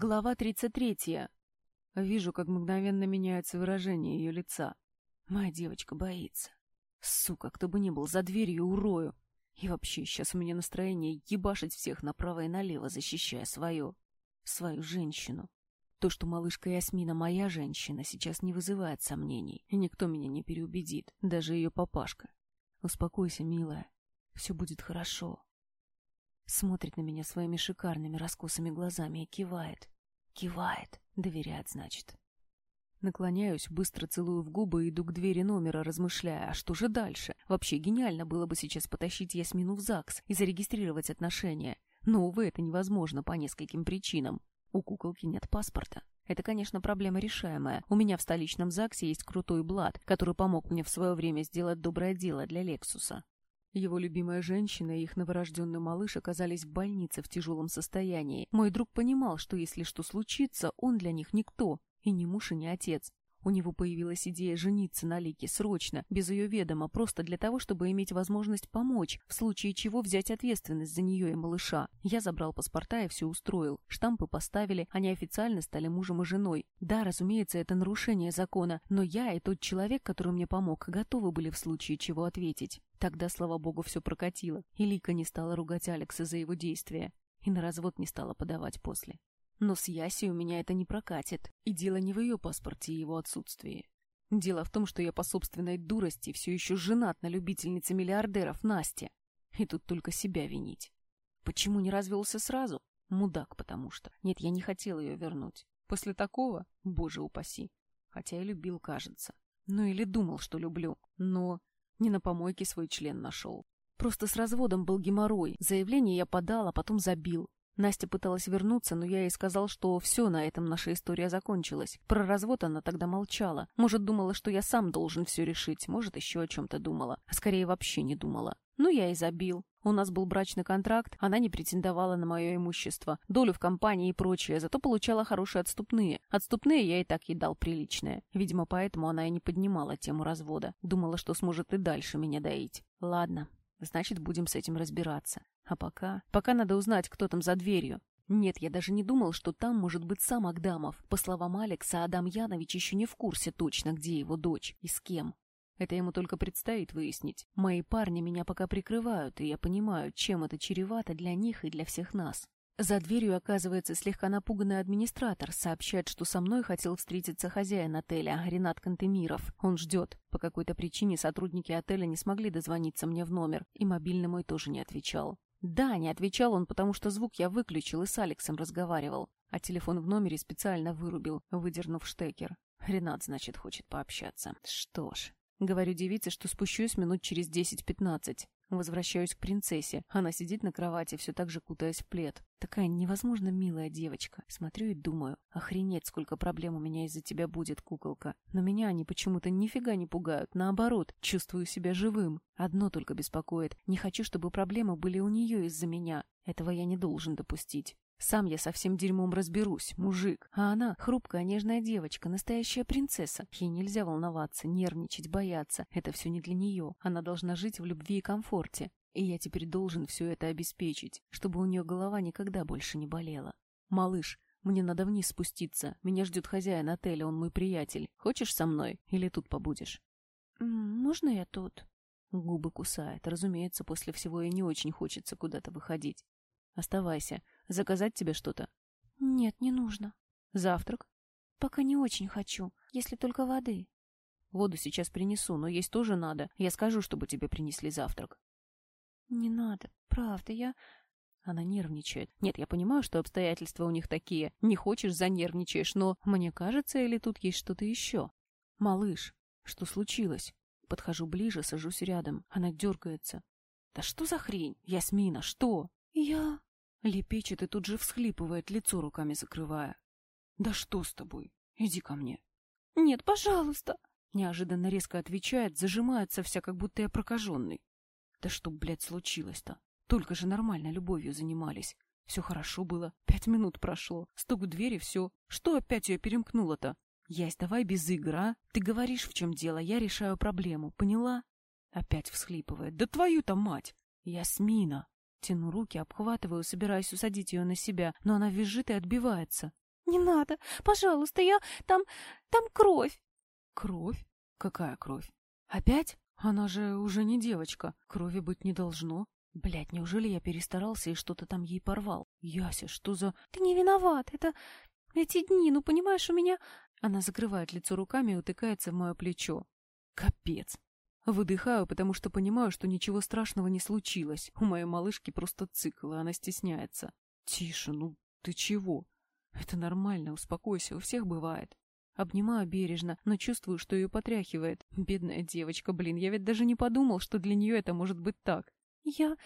Глава 33. Вижу, как мгновенно меняется выражение ее лица. Моя девочка боится. Сука, кто бы ни был за дверью, урою. И вообще, сейчас у меня настроение ебашить всех направо и налево, защищая свое. Свою женщину. То, что малышка Ясмина моя женщина, сейчас не вызывает сомнений, и никто меня не переубедит, даже ее папашка. Успокойся, милая. Все будет хорошо. Смотрит на меня своими шикарными раскосыми глазами и кивает. Кивает. Доверяет, значит. Наклоняюсь, быстро целую в губы и иду к двери номера, размышляя, а что же дальше? Вообще гениально было бы сейчас потащить Ясмину в ЗАГС и зарегистрировать отношения. Но, увы, это невозможно по нескольким причинам. У куколки нет паспорта. Это, конечно, проблема решаемая. У меня в столичном ЗАГСе есть крутой Блад, который помог мне в свое время сделать доброе дело для Лексуса. Его любимая женщина и их новорожденный малыш оказались в больнице в тяжелом состоянии. Мой друг понимал, что если что случится, он для них никто, и не муж, и не отец. У него появилась идея жениться на Лике срочно, без ее ведома, просто для того, чтобы иметь возможность помочь, в случае чего взять ответственность за нее и малыша. Я забрал паспорта и все устроил. Штампы поставили, они официально стали мужем и женой. Да, разумеется, это нарушение закона, но я и тот человек, который мне помог, готовы были в случае чего ответить. Тогда, слава богу, все прокатило, и Лика не стала ругать Алекса за его действия, и на развод не стала подавать после. Но с Яси у меня это не прокатит, и дело не в ее паспорте и его отсутствии. Дело в том, что я по собственной дурости все еще женат на любительнице миллиардеров Насте. И тут только себя винить. Почему не развелся сразу? Мудак, потому что. Нет, я не хотел ее вернуть. После такого, боже упаси. Хотя и любил, кажется. Ну или думал, что люблю. Но не на помойке свой член нашел. Просто с разводом был геморрой. Заявление я подал, а потом забил. Настя пыталась вернуться, но я ей сказал, что все, на этом наша история закончилась. Про развод она тогда молчала. Может, думала, что я сам должен все решить, может, еще о чем-то думала. А скорее, вообще не думала. Ну, я и забил. У нас был брачный контракт, она не претендовала на мое имущество, долю в компании и прочее, зато получала хорошие отступные. Отступные я и так ей дал приличные. Видимо, поэтому она и не поднимала тему развода. Думала, что сможет и дальше меня доить. Ладно, значит, будем с этим разбираться. А пока... Пока надо узнать, кто там за дверью. Нет, я даже не думал, что там может быть сам Агдамов. По словам Алекса, Адам Янович еще не в курсе точно, где его дочь и с кем. Это ему только предстоит выяснить. Мои парни меня пока прикрывают, и я понимаю, чем это чревато для них и для всех нас. За дверью оказывается слегка напуганный администратор, сообщает, что со мной хотел встретиться хозяин отеля, Ренат Кантемиров. Он ждет. По какой-то причине сотрудники отеля не смогли дозвониться мне в номер, и мобильный мой тоже не отвечал. Да, не отвечал он, потому что звук я выключил и с Алексом разговаривал, а телефон в номере специально вырубил, выдернув штекер. Ренат, значит, хочет пообщаться. Что ж, говорю девице, что спущусь минут через десять-пятнадцать. Возвращаюсь к принцессе. Она сидит на кровати, все так же кутаясь в плед. Такая невозможно милая девочка. Смотрю и думаю, охренеть, сколько проблем у меня из-за тебя будет, куколка. Но меня они почему-то нифига не пугают. Наоборот, чувствую себя живым. Одно только беспокоит. Не хочу, чтобы проблемы были у нее из-за меня. Этого я не должен допустить. Сам я со всем дерьмом разберусь, мужик. А она хрупкая, нежная девочка, настоящая принцесса. Ей нельзя волноваться, нервничать, бояться. Это все не для нее. Она должна жить в любви и комфорте. И я теперь должен все это обеспечить, чтобы у нее голова никогда больше не болела. Малыш, мне надо вниз спуститься. Меня ждет хозяин отеля, он мой приятель. Хочешь со мной? Или тут побудешь? «Можно я тут?» Губы кусает. Разумеется, после всего ей не очень хочется куда-то выходить. Оставайся. Заказать тебе что-то? Нет, не нужно. Завтрак? Пока не очень хочу, если только воды. Воду сейчас принесу, но есть тоже надо. Я скажу, чтобы тебе принесли завтрак. Не надо, правда, я... Она нервничает. Нет, я понимаю, что обстоятельства у них такие. Не хочешь, занервничаешь, но мне кажется, или тут есть что-то еще? Малыш, что случилось? Подхожу ближе, сажусь рядом. Она дергается. Да что за хрень? Ясмина, что? Я... Лепечет и тут же всхлипывает, лицо руками закрывая. «Да что с тобой? Иди ко мне». «Нет, пожалуйста!» Неожиданно резко отвечает, зажимается вся, как будто я прокаженный. «Да что, блядь, случилось-то? Только же нормально любовью занимались. Все хорошо было. Пять минут прошло. Стук в двери, все. Что опять ее перемкнуло-то? Ясь, давай без игр, а? Ты говоришь, в чем дело, я решаю проблему, поняла?» Опять всхлипывает. «Да твою-то мать! Ясмина!» Тяну руки, обхватываю, собираясь усадить ее на себя, но она визжит и отбивается. Не надо, пожалуйста, я... Там... там кровь. Кровь? Какая кровь? Опять? Она же уже не девочка. Крови быть не должно. Блядь, неужели я перестарался и что-то там ей порвал? Яся, что за... Ты не виноват. Это... Эти дни, ну понимаешь, у меня... Она закрывает лицо руками и утыкается в мое плечо. Капец. Выдыхаю, потому что понимаю, что ничего страшного не случилось. У моей малышки просто цикл, и она стесняется. Тише, ну ты чего? Это нормально, успокойся, у всех бывает. Обнимаю бережно, но чувствую, что ее потряхивает. Бедная девочка, блин, я ведь даже не подумал, что для нее это может быть так. Я...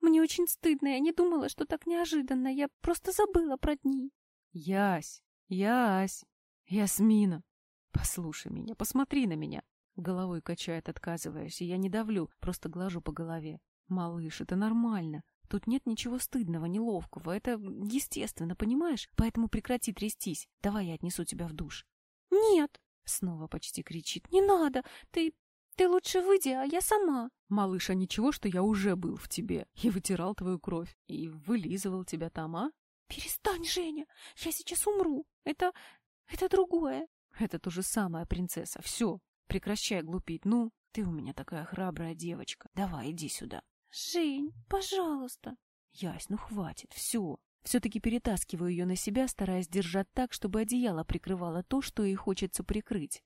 Мне очень стыдно, я не думала, что так неожиданно. Я просто забыла про дни. Ясь, Ясь, Ясмина, послушай меня, посмотри на меня. Головой качает, отказываясь, и я не давлю, просто глажу по голове. Малыш, это нормально. Тут нет ничего стыдного, неловкого. Это естественно, понимаешь? Поэтому прекрати трястись. Давай я отнесу тебя в душ. «Нет!» — снова почти кричит. «Не надо! Ты... ты лучше выйди, а я сама!» «Малыш, а ничего, что я уже был в тебе и вытирал твою кровь, и вылизывал тебя там, а?» «Перестань, Женя! Я сейчас умру! Это... это другое!» «Это то же самое, принцесса. Все, прекращай глупить. Ну, ты у меня такая храбрая девочка. Давай, иди сюда». «Жень, пожалуйста!» «Ясь, ну хватит, все. Все-таки перетаскиваю ее на себя, стараясь держать так, чтобы одеяло прикрывало то, что ей хочется прикрыть.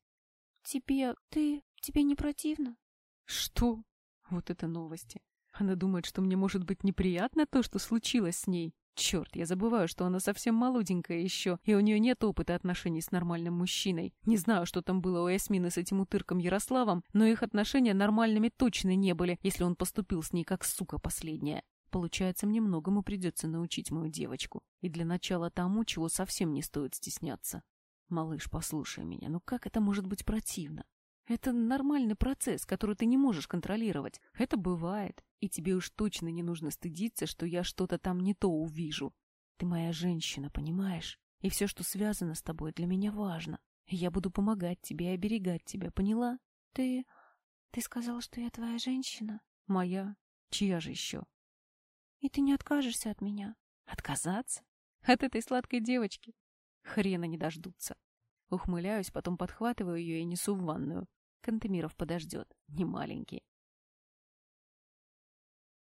«Тебе... ты... тебе не противно?» «Что?» Вот это новости. Она думает, что мне может быть неприятно то, что случилось с ней. Черт, я забываю, что она совсем молоденькая еще, и у нее нет опыта отношений с нормальным мужчиной. Не знаю, что там было у Ясмины с этим утырком Ярославом, но их отношения нормальными точно не были, если он поступил с ней как сука последняя. Получается, мне многому придется научить мою девочку. И для начала тому, чего совсем не стоит стесняться. Малыш, послушай меня, ну как это может быть противно? Это нормальный процесс, который ты не можешь контролировать. Это бывает. И тебе уж точно не нужно стыдиться, что я что-то там не то увижу. Ты моя женщина, понимаешь? И все, что связано с тобой, для меня важно. Я буду помогать тебе и оберегать тебя, поняла? Ты... ты сказал, что я твоя женщина? Моя? Чья же еще? И ты не откажешься от меня? Отказаться? От этой сладкой девочки? Хрена не дождутся. Ухмыляюсь, потом подхватываю ее и несу в ванную. Кантемиров подождет, не маленький.